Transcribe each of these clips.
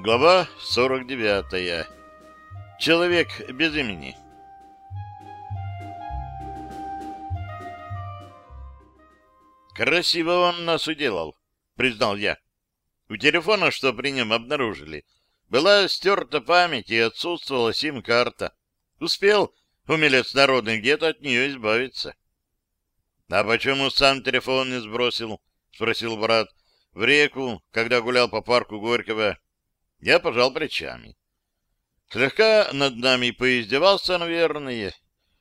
Глава 49. Человек без имени. Красиво он нас уделал, признал я. У телефона, что при нем обнаружили, была стерта память и отсутствовала сим-карта. Успел умелец народный где-то от нее избавиться. — А почему сам телефон не сбросил? — спросил брат. — В реку, когда гулял по парку Горького. Я пожал плечами. Слегка над нами поиздевался, наверное.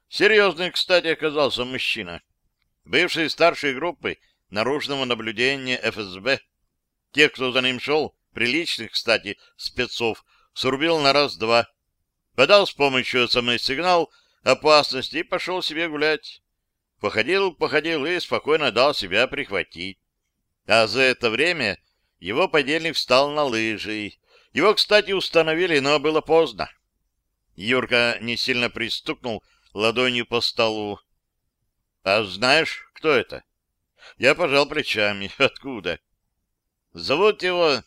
Серьезный, кстати, оказался мужчина. Бывший старшей группы наружного наблюдения ФСБ. Тех, кто за ним шел, приличных, кстати, спецов, срубил на раз-два. Подал с помощью СМС-сигнал опасности и пошел себе гулять. Походил, походил и спокойно дал себя прихватить. А за это время его подельник встал на лыжи. Его, кстати, установили, но было поздно. Юрка не сильно пристукнул ладонью по столу. — А знаешь, кто это? Я пожал плечами. Откуда? Зовут его...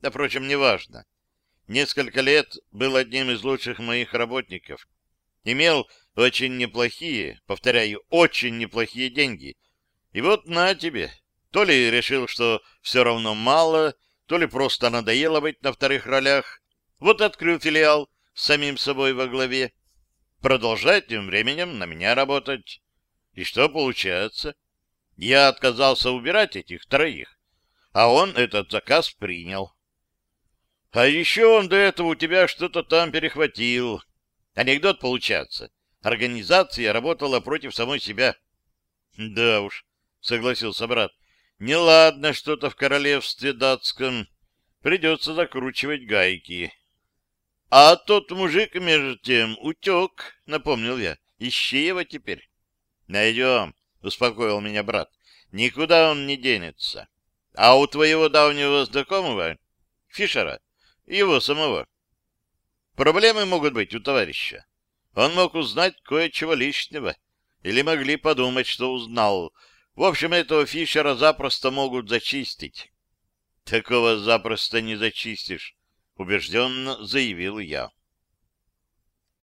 Да, впрочем, неважно. Несколько лет был одним из лучших моих работников. Имел очень неплохие, повторяю, очень неплохие деньги. И вот на тебе. То ли решил, что все равно мало, то ли просто надоело быть на вторых ролях. Вот открыл филиал с самим собой во главе. Продолжает тем временем на меня работать. И что получается? Я отказался убирать этих троих, а он этот заказ принял. А еще он до этого у тебя что-то там перехватил. Анекдот получается. Организация работала против самой себя. Да уж, согласился брат. Неладно что-то в королевстве датском. Придется закручивать гайки. А тот мужик, между тем, утек, напомнил я. Ищи его теперь. Найдем, успокоил меня брат. Никуда он не денется. А у твоего давнего знакомого, Фишера, его самого, проблемы могут быть у товарища. Он мог узнать кое-чего лишнего, или могли подумать, что узнал. В общем, этого Фишера запросто могут зачистить. Такого запросто не зачистишь, убежденно заявил я.